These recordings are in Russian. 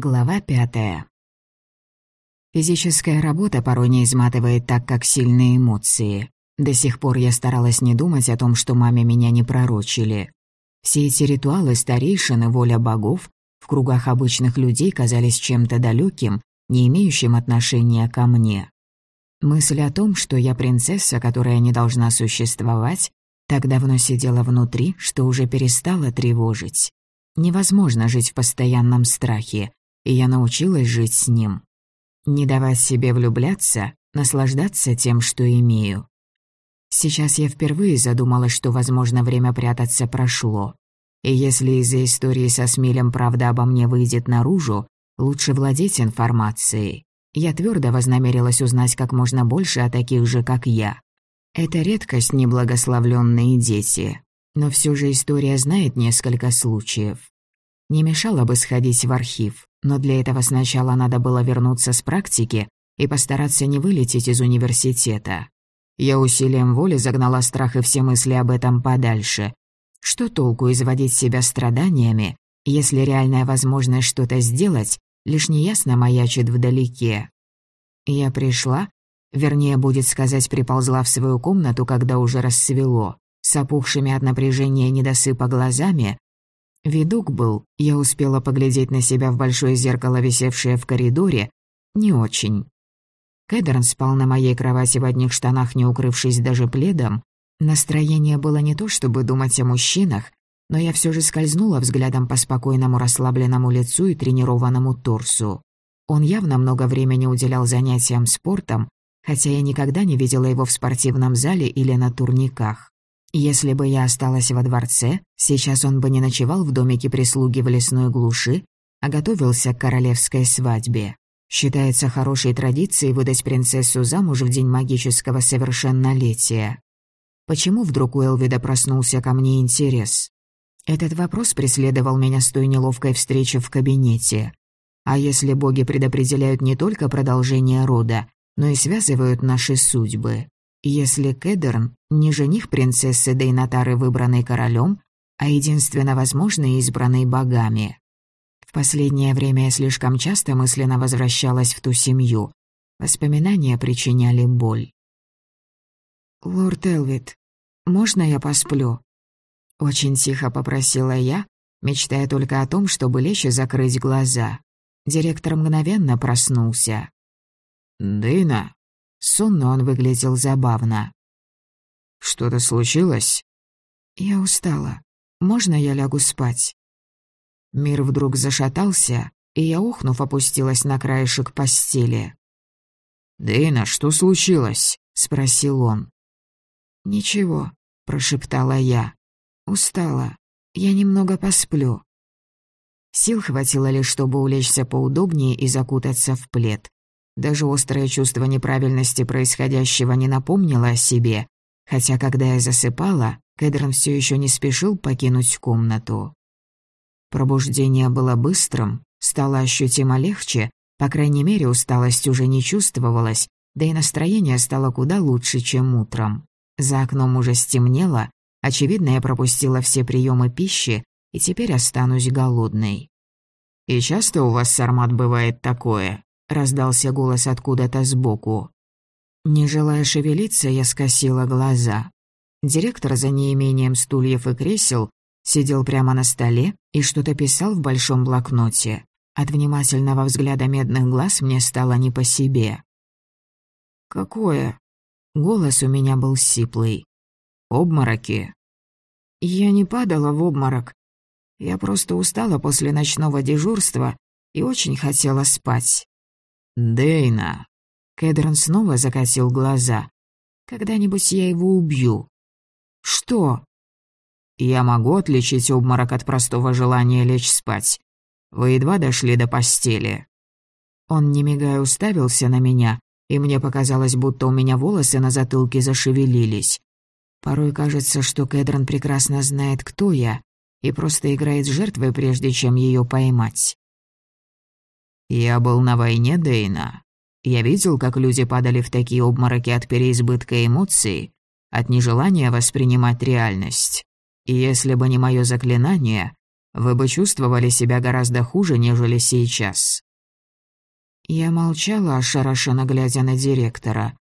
Глава пятая. Физическая работа порой не изматывает так, как сильные эмоции. До сих пор я старалась не думать о том, что маме меня не пророчили. Все эти ритуалы старейшины, воля богов, в кругах обычных людей казались чем-то далеким, не имеющим отношения ко мне. Мысль о том, что я принцесса, которая не должна существовать, так давно сидела внутри, что уже перестала тревожить. Невозможно жить в постоянном страхе, и я научилась жить с ним. Не давать себе влюбляться, наслаждаться тем, что имею. Сейчас я впервые задумалась, что, возможно, время прятаться прошло. И если из-за истории со Смилем правда обо мне выйдет наружу, лучше владеть информацией. Я твердо вознамерилась узнать как можно больше о таких же, как я. Это редкость неблагословленные дети. Но все же история знает несколько случаев. Не мешало бы сходить в архив, но для этого сначала надо было вернуться с практики и постараться не вылететь из университета. Я усилием воли загнала страх и все мысли об этом подальше. Что толку изводить себя страданиями, если реальная возможность что-то сделать лишь неясно маячит вдалеке? Я пришла, вернее, будет сказать, приползла в свою комнату, когда уже рассвело, с опухшими от напряжения недосыпа глазами, Видок был, я успела поглядеть на себя в большое зеркало, висевшее в коридоре, не очень. Кэдерн спал на моей кровати в одних штанах, не укрывшись даже пледом. Настроение было не то, чтобы думать о мужчинах, но я все же скользнула взглядом по спокойному расслабленному лицу и тренированному торсу. Он явно много времени уделял занятиям спортом, хотя я никогда не видела его в спортивном зале или на турниках. Если бы я осталась во дворце, сейчас он бы не ночевал в домике прислуги в лесной глуши, а готовился к королевской свадьбе. Считается хорошей традицией выдать принцессу замуж в день магического совершеннолетия. Почему вдруг у Элвида проснулся ко мне интерес? Этот вопрос преследовал меня с той неловкой встречи в кабинете. А если боги предопределяют не только продолжение рода, но и связывают наши судьбы? Если Кедерн не жених принцессы Дейнатары, выбранной королем, а единственно возможный избранный богами. В последнее время я слишком часто мысленно возвращалась в ту семью. Воспоминания причиняли боль. «Лорд Элвит, можно я посплю?» Очень тихо попросила я, мечтая только о том, чтобы лечь и закрыть глаза. Директор мгновенно проснулся. «Дэйна?» Сонно он выглядел забавно. «Что-то случилось?» «Я устала. Можно я лягу спать?» Мир вдруг зашатался, и я, ухнув, опустилась на краешек постели. «Дэйна, что случилось?» — спросил он. «Ничего», — прошептала я. «Устала. Я немного посплю». Сил хватило лишь, чтобы улечься поудобнее и закутаться в плед. Даже острое чувство неправильности происходящего не напомнило о себе, хотя когда я засыпала, Кэдрон все еще не спешил покинуть комнату. Пробуждение было быстрым, стало ощутимо легче, по крайней мере усталость уже не чувствовалась, да и настроение стало куда лучше, чем утром. За окном уже стемнело, очевидно, я пропустила все приемы пищи и теперь останусь голодной. «И часто у вас, Сармат, бывает такое?» — раздался голос откуда-то сбоку. Не желая шевелиться, я скосила глаза. Директор за неимением стульев и кресел сидел прямо на столе и что-то писал в большом блокноте. От внимательного взгляда медных глаз мне стало не по себе. «Какое?» Голос у меня был сиплый. «Обмороки». Я не падала в обморок. Я просто устала после ночного дежурства и очень хотела спать. «Дейна!» Кэдрон снова закатил глаза. «Когда-нибудь я его убью». «Что?» «Я могу отличить обморок от простого желания лечь спать. Вы едва дошли до постели». Он, не мигая, уставился на меня, и мне показалось, будто у меня волосы на затылке зашевелились. Порой кажется, что Кэдрон прекрасно знает, кто я, и просто играет с жертвой, прежде чем ее поймать. «Я был на войне, Дейна. Я видел, как люди падали в такие обмороки от переизбытка эмоций, от нежелания воспринимать реальность. И если бы не мое заклинание, вы бы чувствовали себя гораздо хуже, нежели сейчас». Я молчала, ошарашенно глядя на директора.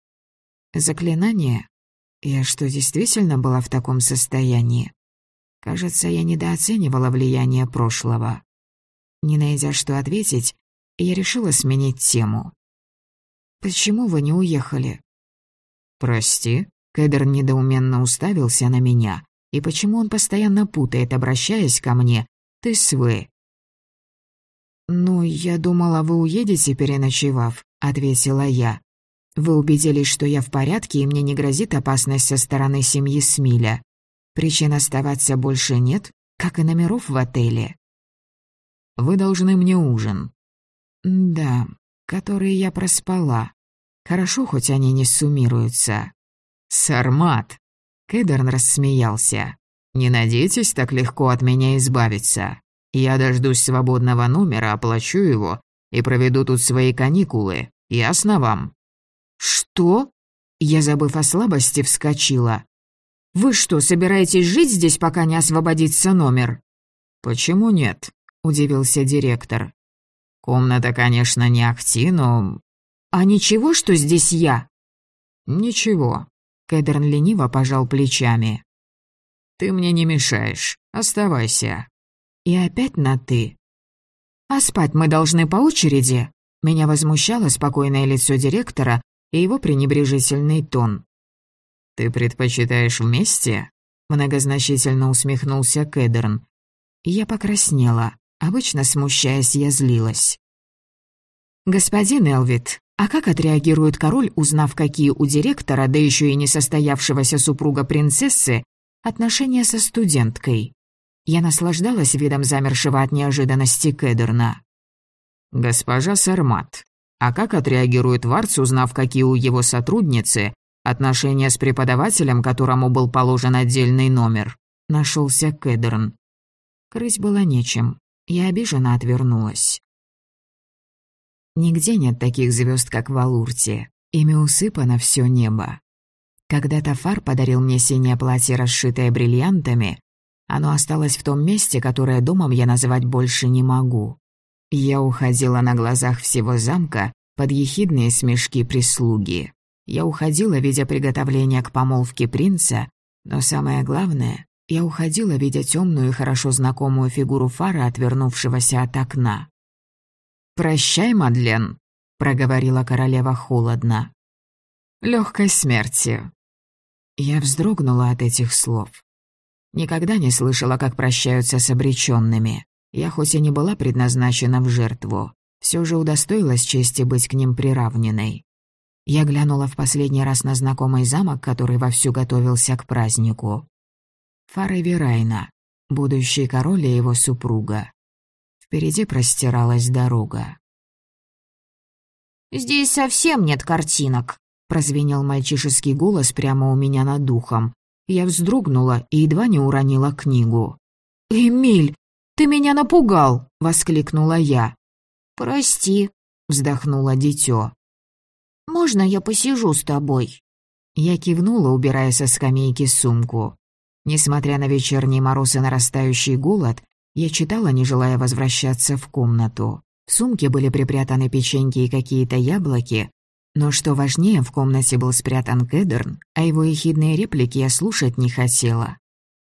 «Заклинание? Я что, действительно была в таком состоянии? Кажется, я недооценивала влияние прошлого. Не найдя что ответить, я решила сменить тему. «Почему вы не уехали?» «Прости?» Кедр недоуменно уставился на меня. «И почему он постоянно путает, обращаясь ко мне? Ты свы?» «Ну, я думала, вы уедете, переночевав», — ответила я. «Вы убедились, что я в порядке, и мне не грозит опасность со стороны семьи Смиля. Причин оставаться больше нет, как и номеров в отеле». «Вы должны мне ужин». «Да, которые я проспала. Хорошо, хоть они не суммируются». «Сармат!» — Кедерн рассмеялся. «Не надейтесь так легко от меня избавиться. Я дождусь свободного номера, оплачу его и проведу тут свои каникулы. Ясно вам?» «Что?» Я, забыв о слабости, вскочила. «Вы что, собираетесь жить здесь, пока не освободится номер?» «Почему нет?» — удивился директор. «Комната, конечно, не ахти, но...» «А ничего, что здесь я?» «Ничего». Кэдерн лениво пожал плечами. «Ты мне не мешаешь. Оставайся». И опять на «ты». «А спать мы должны по очереди?» Меня возмущало спокойное лицо директора и его пренебрежительный тон. «Ты предпочитаешь вместе?» Многозначительно усмехнулся Кэдерн. Я покраснела. Обычно, смущаясь, я злилась. «Господин Элвит, а как отреагирует король, узнав, какие у директора, да еще и несостоявшегося супруга принцессы, отношения со студенткой?» Я наслаждалась видом замершего от неожиданности Кедерна. «Госпожа Сармат, а как отреагирует Варц, узнав, какие у его сотрудницы отношения с преподавателем, которому был положен отдельный номер?» Нашелся Кедерн. Крыть было нечем. Я обиженно отвернулась. Нигде нет таких звезд, как в Алурте. Ими усыпано все небо. Когда-то Фар подарил мне синее платье, расшитое бриллиантами, оно осталось в том месте, которое домом я называть больше не могу. Я уходила на глазах всего замка под ехидные смешки прислуги. Я уходила, видя приготовление к помолвке принца, но самое главное, я уходила, видя темную и хорошо знакомую фигуру фара, отвернувшегося от окна. «Прощай, Мадлен», — проговорила королева холодно. «Легкой смерти». Я вздрогнула от этих слов. Никогда не слышала, как прощаются с обреченными. Я хоть и не была предназначена в жертву, все же удостоилась чести быть к ним приравненной. Я глянула в последний раз на знакомый замок, который вовсю готовился к празднику. Верайна, будущий король и его супруга. Впереди простиралась дорога. «Здесь совсем нет картинок», — прозвенел мальчишеский голос прямо у меня над духом, я вздрогнула и едва не уронила книгу. «Эмиль, ты меня напугал!» — воскликнула я. «Прости», — вздохнула дитё. «Можно я посижу с тобой?» Я кивнула, убирая со скамейки сумку. Несмотря на вечерний мороз и нарастающий голод, я читала, не желая возвращаться в комнату. В сумке были припрятаны печеньки и какие-то яблоки, но что важнее, в комнате был спрятан Кедерн, а его ехидные реплики я слушать не хотела.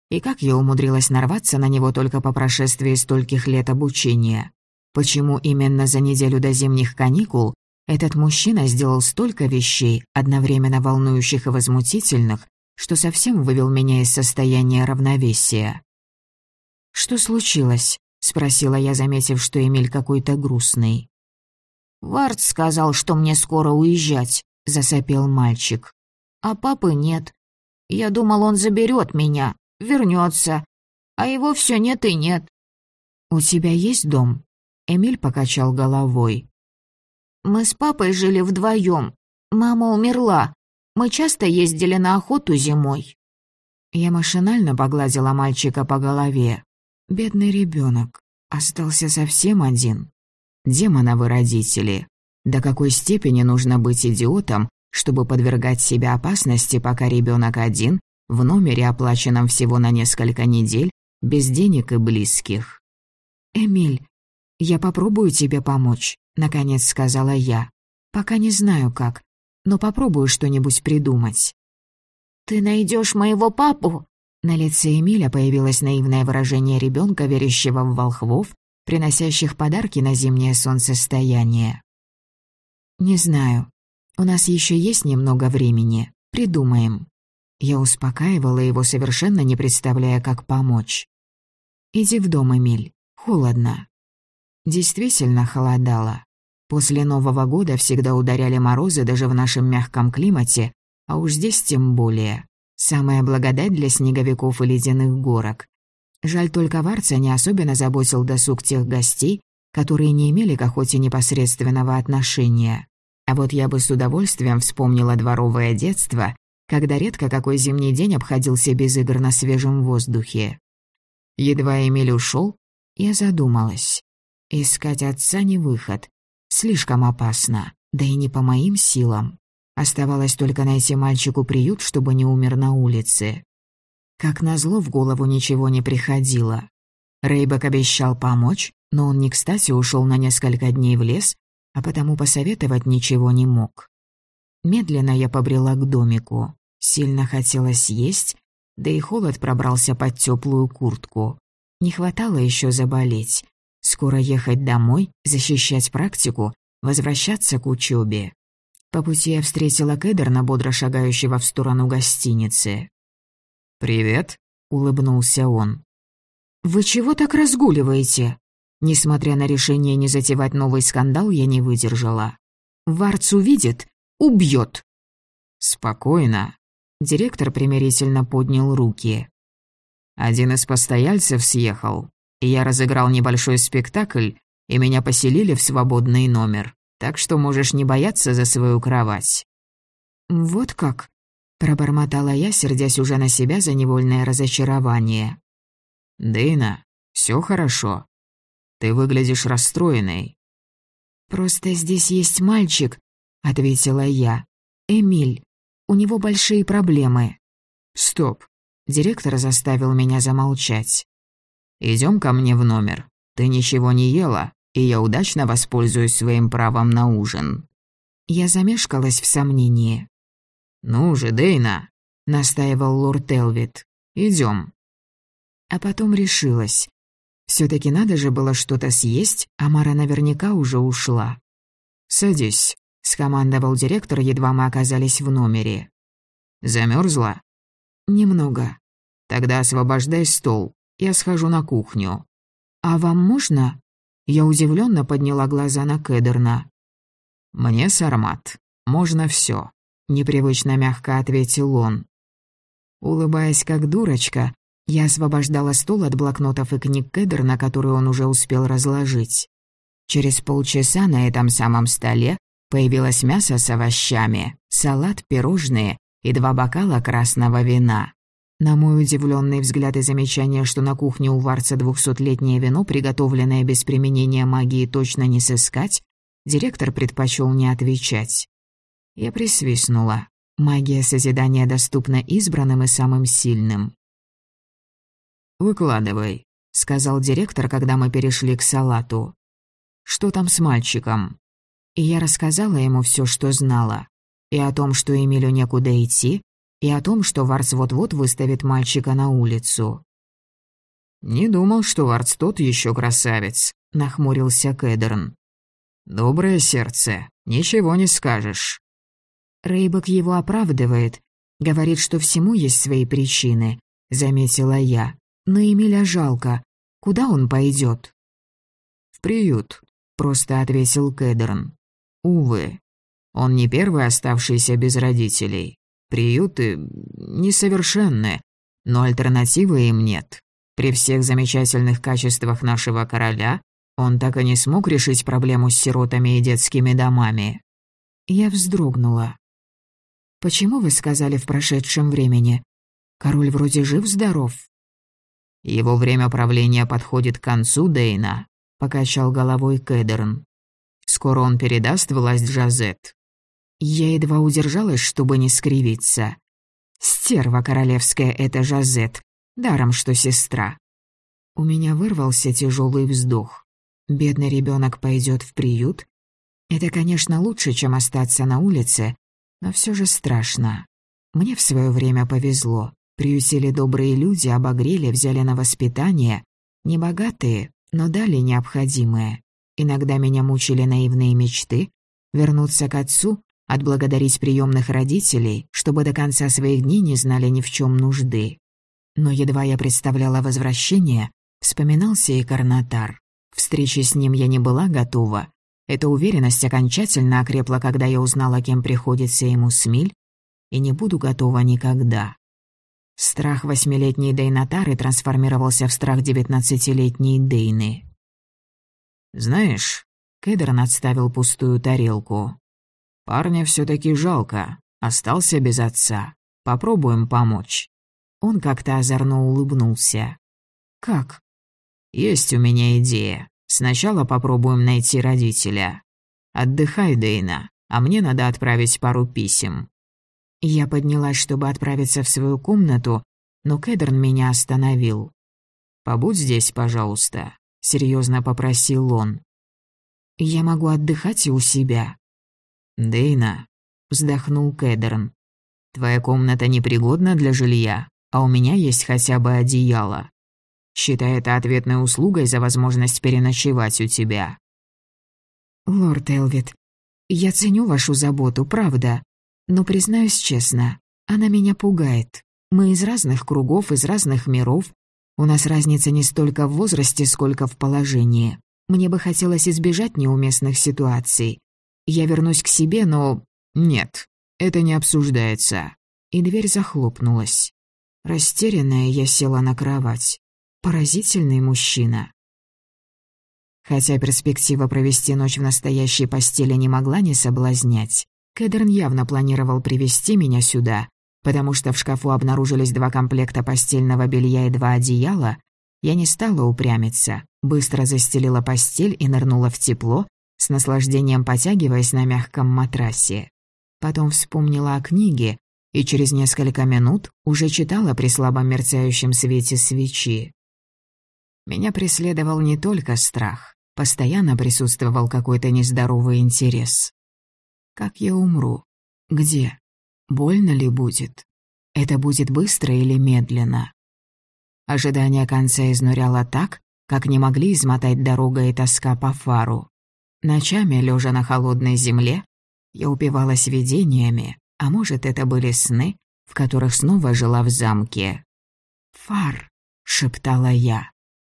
И как я умудрилась нарваться на него только по прошествии стольких лет обучения? Почему именно за неделю до зимних каникул этот мужчина сделал столько вещей, одновременно волнующих и возмутительных, что совсем вывел меня из состояния равновесия? «Что случилось?» — спросила я, заметив, что Эмиль какой-то грустный. «Вард сказал, что мне скоро уезжать», — засопел мальчик. «А папы нет. Я думал, он заберет меня, вернется, а его все нет и нет». «У тебя есть дом?» Эмиль покачал головой. «Мы с папой жили вдвоем. Мама умерла. Мы часто ездили на охоту зимой». Я машинально погладила мальчика по голове. Бедный ребенок остался совсем один. Демоновы родители. До какой степени нужно быть идиотом, чтобы подвергать себя опасности, пока ребенок один, в номере, оплаченном всего на несколько недель, без денег и близких. «Эмиль, я попробую тебе помочь», — наконец сказала я. «Пока не знаю как, но попробую что-нибудь придумать». «Ты найдешь моего папу?» На лице Эмиля появилось наивное выражение ребенка, верящего в волхвов, приносящих подарки на зимнее солнцестояние. «Не знаю. У нас еще есть немного времени. Придумаем». Я успокаивала его, совершенно не представляя, как помочь. «Иди в дом, Эмиль. Холодно». Действительно холодало. После Нового года всегда ударяли морозы даже в нашем мягком климате, а уж здесь тем более. Самая благодать для снеговиков и ледяных горок. Жаль только Варца не особенно заботил досуг тех гостей, которые не имели к охоте непосредственного отношения. А вот я бы с удовольствием вспомнила дворовое детство, когда редко какой зимний день обходился без игр на свежем воздухе. Едва Эмиль ушел, я задумалась. Искать отца не выход. Слишком опасно, да и не по моим силам. Оставалось только найти мальчику приют, чтобы не умер на улице. Как назло, в голову ничего не приходило. Рейбек обещал помочь, но он не кстати ушел на несколько дней в лес, а потому посоветовать ничего не мог. Медленно я побрела к домику. Сильно хотелось есть, да и холод пробрался под теплую куртку. Не хватало еще заболеть. Скоро ехать домой, защищать практику, возвращаться к учебе. По пути я встретила Кедерна, бодро шагающего в сторону гостиницы. «Привет», — улыбнулся он. «Вы чего так разгуливаете?» Несмотря на решение не затевать новый скандал, я не выдержала. Варц увидит, убьет. «Спокойно», Директор примирительно поднял руки. Один из постояльцев съехал, я разыграл небольшой спектакль, и меня поселили в свободный номер, так что можешь не бояться за свою кровать». «Вот как?» — пробормотала я, сердясь уже на себя за невольное разочарование. «Дэйна, все хорошо. Ты выглядишь расстроенной». «Просто здесь есть мальчик», — ответила я. «Эмиль. У него большие проблемы». «Стоп». Директор заставил меня замолчать. Идем ко мне в номер. Ты ничего не ела, и я удачно воспользуюсь своим правом на ужин». Я замешкалась в сомнении. «Ну же, Дейна», — настаивал лорд Элвит. Идем. А потом решилась. все таки надо же было что-то съесть, а Мара наверняка уже ушла. «Садись», — скомандовал директор, едва мы оказались в номере. Замерзла? «Немного». «Тогда освобождай стол, я схожу на кухню». «А вам можно?» Я удивленно подняла глаза на Кедерна. «Мне, Сармат, можно все, непривычно мягко ответил он. Улыбаясь как дурочка, я освобождала стол от блокнотов и книг Кедерна, которые он уже успел разложить. Через полчаса на этом самом столе Появилось мясо с овощами, салат, пирожные и два бокала красного вина. На мой удивленный взгляд и замечание, что на кухне у Варца двухсотлетнее вино, приготовленное без применения магии, точно не сыскать, директор предпочел не отвечать. Я присвистнула. Магия созидания доступна избранным и самым сильным. «Выкладывай», — сказал директор, когда мы перешли к салату. «Что там с мальчиком?» И я рассказала ему все, что знала. И о том, что Эмилю некуда идти, и о том, что Варц вот-вот выставит мальчика на улицу. «Не думал, что Варц тот еще красавец», — нахмурился Кэдерн. «Доброе сердце, ничего не скажешь». Рейбок его оправдывает, говорит, что всему есть свои причины, заметила я. Но Эмиля жалко. Куда он пойдет? В приют, просто ответил Кэдерн. Увы, он не первый оставшийся без родителей. Приюты несовершенны, но альтернативы им нет. При всех замечательных качествах нашего короля он так и не смог решить проблему с сиротами и детскими домами. Я вздрогнула. «Почему вы сказали в прошедшем времени? Король вроде жив-здоров?» «Его время правления подходит к концу, Дейна», — покачал головой Кэдерн. Скоро он передаст власть Жазет. Я едва удержалась, чтобы не скривиться. Стерва королевская это Жазет, даром что сестра. У меня вырвался тяжелый вздох. Бедный ребенок пойдет в приют? Это, конечно, лучше, чем остаться на улице, но все же страшно. Мне в свое время повезло. Приютили добрые люди, обогрели, взяли на воспитание. Небогатые, но дали необходимое. Иногда меня мучили наивные мечты. Вернуться к отцу, отблагодарить приемных родителей, чтобы до конца своих дней не знали ни в чем нужды. Но едва я представляла возвращение, вспоминался и Карнатар. Встречи с ним я не была готова. Эта уверенность окончательно окрепла, когда я узнала, кем приходится ему Смиль, и не буду готова никогда. Страх восьмилетней Дейнатары трансформировался в страх девятнадцатилетней Дейны. «Знаешь...» — Кедрон отставил пустую тарелку. «Парня все таки жалко. Остался без отца. Попробуем помочь». Он как-то озорно улыбнулся. «Как?» «Есть у меня идея. Сначала попробуем найти родителя. Отдыхай, Дейна, а мне надо отправить пару писем». Я поднялась, чтобы отправиться в свою комнату, но Кедрон меня остановил. «Побудь здесь, пожалуйста», — серьезно попросил он. «Я могу отдыхать и у себя». «Дейна», — вздохнул Кедрон, — «твоя комната непригодна для жилья, а у меня есть хотя бы одеяло. Считай это ответной услугой за возможность переночевать у тебя». «Лорд Элвит, я ценю вашу заботу, правда. Но, признаюсь честно, она меня пугает. Мы из разных кругов, из разных миров. У нас разница не столько в возрасте, сколько в положении. Мне бы хотелось избежать неуместных ситуаций. Я вернусь к себе, но... Нет, это не обсуждается. И дверь захлопнулась. Растерянная, я села на кровать. Поразительный мужчина. Хотя перспектива провести ночь в настоящей постели не могла не соблазнять, Кэдерн явно планировал привести меня сюда, потому что в шкафу обнаружились два комплекта постельного белья и два одеяла, я не стала упрямиться, быстро застелила постель и нырнула в тепло, с наслаждением потягиваясь на мягком матрасе. Потом вспомнила о книге и через несколько минут уже читала при слабом мерцающем свете свечи. Меня преследовал не только страх, постоянно присутствовал какой-то нездоровый интерес. Как я умру? Где? Больно ли будет? Это будет быстро или медленно? Ожидание конца изнуряло так, как не могли измотать дорога и тоска по фару. Ночами, лежа на холодной земле, я упивалась видениями, а может, это были сны, в которых снова жила в замке. «Фар», — шептала я,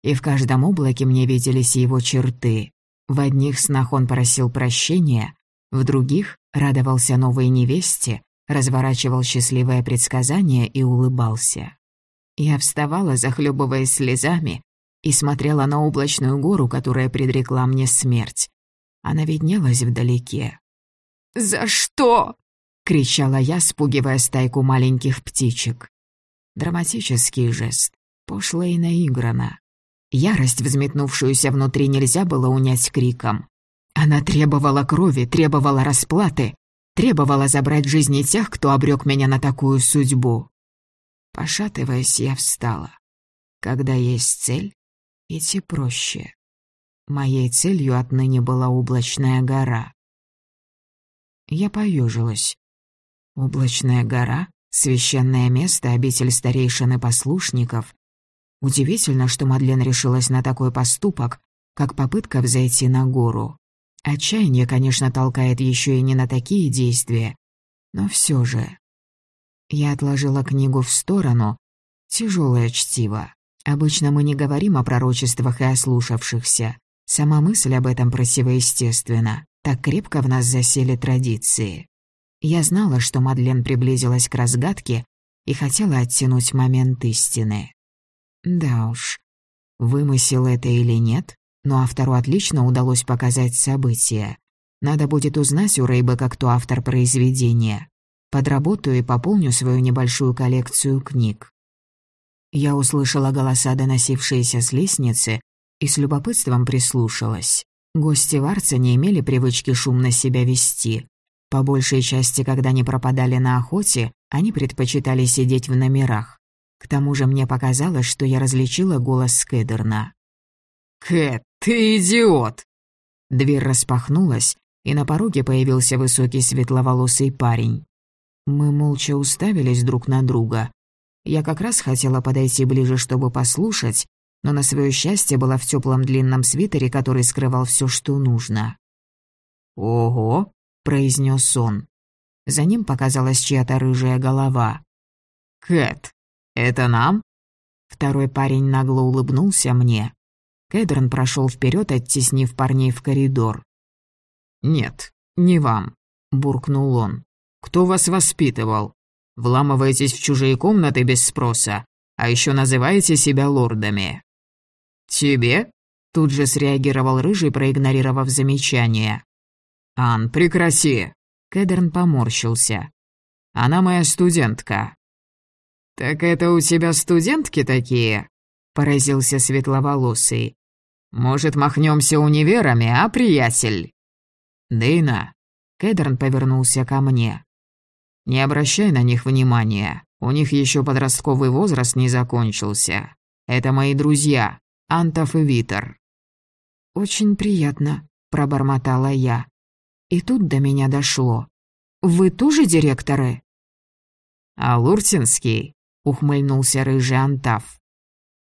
и в каждом облаке мне виделись его черты. В одних снах он просил прощения, в других радовался новой невесте, разворачивал счастливое предсказание и улыбался. Я вставала, захлебываясь слезами, и смотрела на облачную гору, которая предрекла мне смерть. Она виднелась вдалеке. «За что?» — кричала я, спугивая стайку маленьких птичек. Драматический жест, пошло и наиграно. Ярость, взметнувшуюся внутри, нельзя было унять криком. Она требовала крови, требовала расплаты, требовала забрать жизни тех, кто обрек меня на такую судьбу. Пошатываясь, я встала. Когда есть цель, идти проще. Моей целью отныне была облачная гора. Я поежилась. Облачная гора, священное место, обитель старейшин и послушников. Удивительно, что Мадлен решилась на такой поступок, как попытка взойти на гору. Отчаяние, конечно, толкает еще и не на такие действия, но все же. Я отложила книгу в сторону. Тяжелое чтиво. Обычно мы не говорим о пророчествах и ослушавшихся. Сама мысль об этом противоестественна. Так крепко в нас засели традиции. Я знала, что Мадлен приблизилась к разгадке и хотела оттянуть момент истины. Да уж, вымысел это или нет, но автору отлично удалось показать события. Надо будет узнать у Рейбека, кто автор произведения. Подработаю и пополню свою небольшую коллекцию книг. Я услышала голоса, доносившиеся с лестницы, и с любопытством прислушалась. Гости Варца не имели привычки шумно себя вести. По большей части, когда не пропадали на охоте, они предпочитали сидеть в номерах. К тому же мне показалось, что я различила голос Скедерна. «Кэт, ты идиот!» Дверь распахнулась, и на пороге появился высокий светловолосый парень. Мы молча уставились друг на друга. Я как раз хотела подойти ближе, чтобы послушать, но на свое счастье была в теплом длинном свитере, который скрывал все, что нужно. «Ого!» — произнес он. За ним показалась чья-то рыжая голова. «Кэт, это нам?» Второй парень нагло улыбнулся мне. Кэдрон прошел вперед, оттеснив парней в коридор. «Нет, не вам», — буркнул он. «Кто вас воспитывал? Вламываетесь в чужие комнаты без спроса, а еще называете себя лордами». «Тебе?» — тут же среагировал Рыжий, проигнорировав замечание. «Ан, прекрати!» — Кэдерн поморщился. «Она моя студентка». «Так это у тебя студентки такие?» — поразился светловолосый. «Может, махнемся универами, а, приятель?» «Дейна», — Кэдерн повернулся ко мне. «Не обращай на них внимания, у них еще подростковый возраст не закончился. Это мои друзья, Антов и Витер». «Очень приятно», — пробормотала я. И тут до меня дошло. «Вы тоже директоры?» «А Луртинский?» — ухмыльнулся рыжий Антав.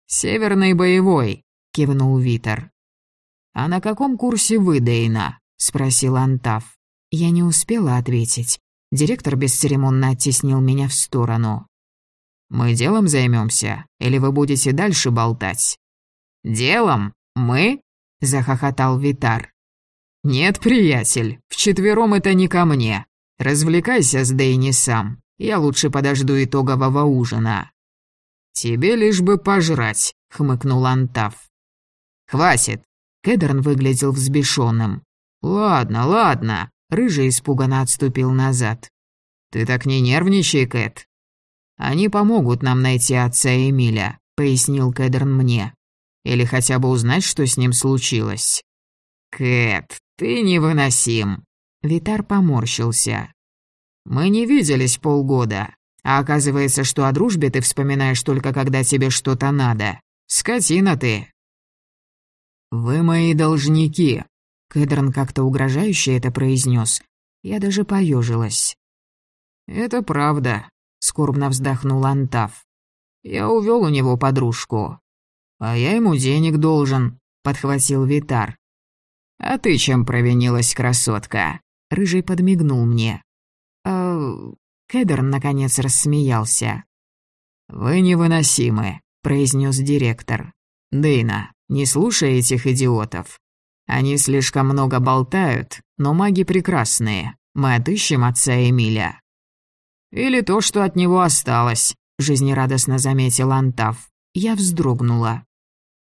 «Северный боевой», — кивнул Витер. «А на каком курсе вы, Дейна?» — спросил Антав. Я не успела ответить. Директор бесцеремонно оттеснил меня в сторону. «Мы делом займемся, или вы будете дальше болтать?» «Делом? Мы?» — захохотал Витар. «Нет, приятель, вчетвером это не ко мне. Развлекайся с Дейни сам. Я лучше подожду итогового ужина». «Тебе лишь бы пожрать», — хмыкнул Антав. «Хватит!» — Кедерн выглядел взбешенным. «Ладно, ладно», — Рыжий испуганно отступил назад. «Ты так не нервничай, Кэт. Они помогут нам найти отца Эмиля», — пояснил Кедерн мне. Или хотя бы узнать, что с ним случилось. «Кэт, ты невыносим!» Витар поморщился. «Мы не виделись полгода, а оказывается, что о дружбе ты вспоминаешь только когда тебе что-то надо. Скотина ты!» «Вы мои должники!» Кэдрон как-то угрожающе это произнес. Я даже поежилась. «Это правда», — скорбно вздохнул Антав. «Я увел у него подружку. «А я ему денег должен», — подхватил Витар. «А ты чем провинилась, красотка?» Рыжий подмигнул мне. «Э, Кедерн, наконец, рассмеялся. «Вы невыносимы», — произнес директор. «Дейна, не слушай этих идиотов. Они слишком много болтают, но маги прекрасные. Мы отыщем отца Эмиля». «Или то, что от него осталось», — жизнерадостно заметил Антав. Я вздрогнула.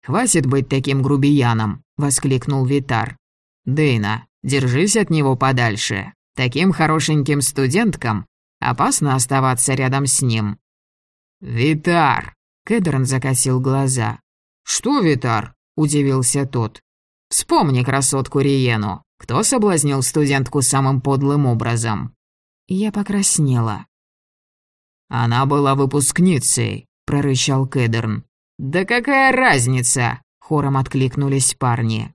«Хватит быть таким грубияном!» — воскликнул Витар. «Дейна, держись от него подальше. Таким хорошеньким студенткам опасно оставаться рядом с ним». «Витар!» — Кэдерн закосил глаза. «Что, Витар?» — удивился тот. «Вспомни красотку Риену. Кто соблазнил студентку самым подлым образом?» Я покраснела. «Она была выпускницей», прорычал Кедерн. «Да какая разница?» — хором откликнулись парни.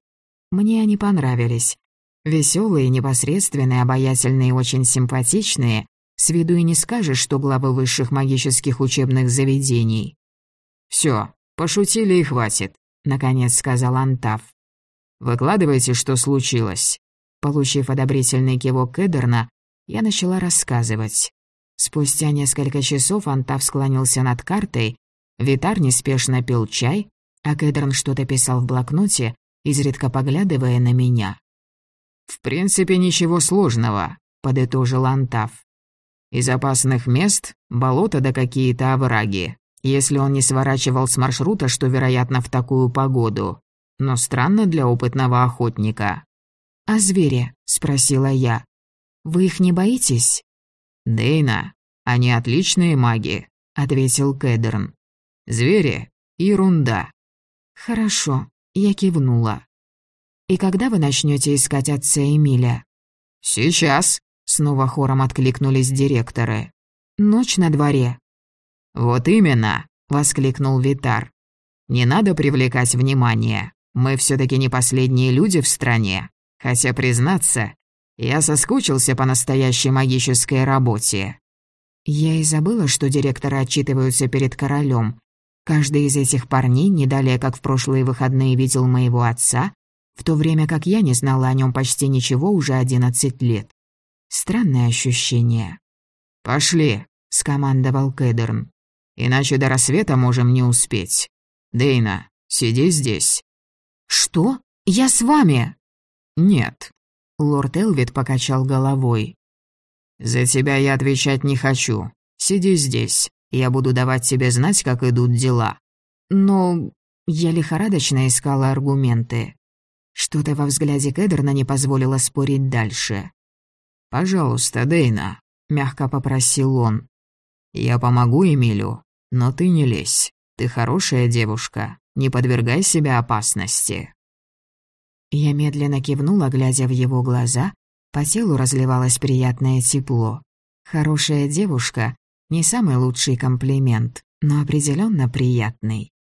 Мне они понравились. Веселые, непосредственные, обаятельные очень симпатичные. С виду и не скажешь, что главы высших магических учебных заведений. «Все, пошутили и хватит», — наконец сказал Антав. «Выкладывайте, что случилось». Получив одобрительный кивок Кедерна, я начала рассказывать. Спустя несколько часов Антав склонился над картой, Витар неспешно пил чай, а Кэдрон что-то писал в блокноте, изредка поглядывая на меня. «В принципе, ничего сложного», — подытожил Антав. «Из опасных мест — болото да какие-то овраги, если он не сворачивал с маршрута, что, вероятно, в такую погоду. Но странно для опытного охотника». «А звери?» — спросила я. «Вы их не боитесь?» «Дейна, они отличные маги», — ответил Кэдерн. «Звери — ерунда». «Хорошо», — я кивнула. «И когда вы начнете искать отца Эмиля?» «Сейчас», — снова хором откликнулись директоры. «Ночь на дворе». «Вот именно!» — воскликнул Витар. «Не надо привлекать внимание. Мы все таки не последние люди в стране. Хотя, признаться, я соскучился по настоящей магической работе». Я и забыла, что директоры отчитываются перед королем. Каждый из этих парней, не далее как в прошлые выходные, видел моего отца, в то время как я не знала о нем почти ничего уже одиннадцать лет. Странное ощущение. «Пошли», — скомандовал Кэдерн. «Иначе до рассвета можем не успеть. Дейна, сиди здесь». «Что? Я с вами?» «Нет». Лорд Элвит покачал головой. «За тебя я отвечать не хочу. Сиди здесь. Я буду давать тебе знать, как идут дела». Но я лихорадочно искала аргументы. Что-то во взгляде Кедерна не позволило спорить дальше. «Пожалуйста, Дейна», — мягко попросил он. «Я помогу Эмилю, но ты не лезь. Ты хорошая девушка, не подвергай себя опасности». Я медленно кивнула, глядя в его глаза. По телу разливалось приятное тепло. Хорошая девушка — не самый лучший комплимент, но определенно приятный.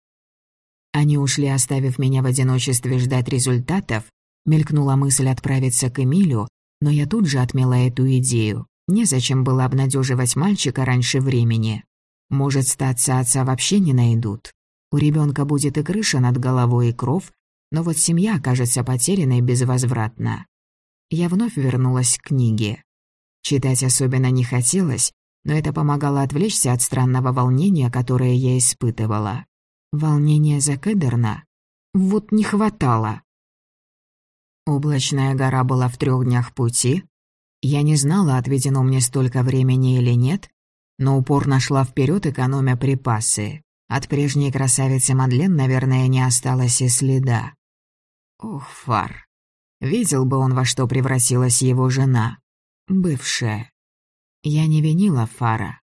Они ушли, оставив меня в одиночестве ждать результатов. Мелькнула мысль отправиться к Эмилю, но я тут же отмела эту идею. Незачем было обнадеживать мальчика раньше времени. Может, статься отца вообще не найдут. У ребенка будет и крыша над головой, и кров, но вот семья окажется потерянной безвозвратно. Я вновь вернулась к книге. Читать особенно не хотелось, но это помогало отвлечься от странного волнения, которое я испытывала. Волнение за Кедерна? Вот не хватало. Облачная гора была в трех днях пути. Я не знала, отведено мне столько времени или нет, но упорно шла вперед, экономя припасы. От прежней красавицы Мадлен, наверное, не осталось и следа. Ох, Фар. Видел бы он, во что превратилась его жена. Бывшая. Я не винила Фара.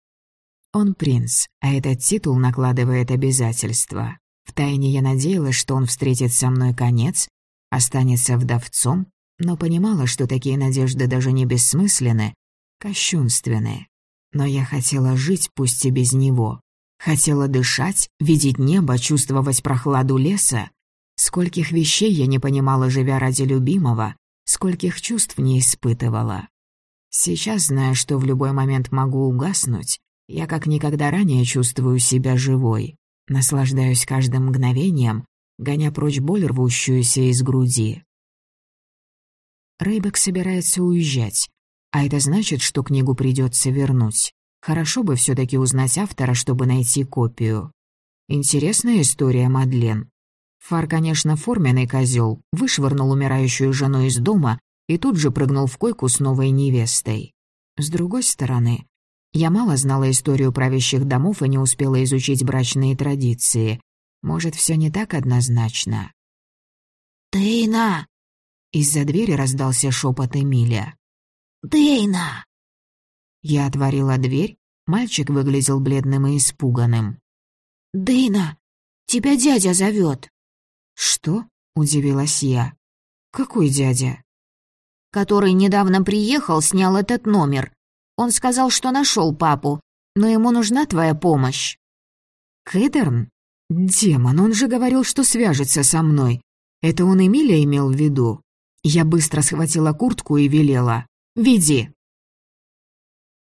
Он принц, а этот титул накладывает обязательства. Втайне я надеялась, что он встретит со мной конец, останется вдовцом, но понимала, что такие надежды даже не бессмысленны, кощунственны. Но я хотела жить, пусть и без него. Хотела дышать, видеть небо, чувствовать прохладу леса. Скольких вещей я не понимала, живя ради любимого, скольких чувств не испытывала. Сейчас, зная, что в любой момент могу угаснуть, я как никогда ранее чувствую себя живой, наслаждаюсь каждым мгновением, гоня прочь боль, рвущуюся из груди. Рейбек собирается уезжать, а это значит, что книгу придется вернуть. Хорошо бы все таки узнать автора, чтобы найти копию. Интересная история Мадлен. Фар, конечно, форменный козел, вышвырнул умирающую жену из дома и тут же прыгнул в койку с новой невестой. С другой стороны, я мало знала историю правящих домов и не успела изучить брачные традиции. Может, все не так однозначно. «Дейна!» Из-за двери раздался шепот Эмиля. «Дейна!» Я отворила дверь, мальчик выглядел бледным и испуганным. «Дейна, тебя дядя зовет. «Что?» — удивилась я. «Какой дядя?» «Который недавно приехал, снял этот номер. Он сказал, что нашел папу, но ему нужна твоя помощь». «Кэдерн? Демон, он же говорил, что свяжется со мной. Это он Эмилия имел в виду?» Я быстро схватила куртку и велела. «Веди».